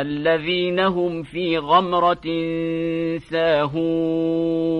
الذين هم في غمرة ساهون.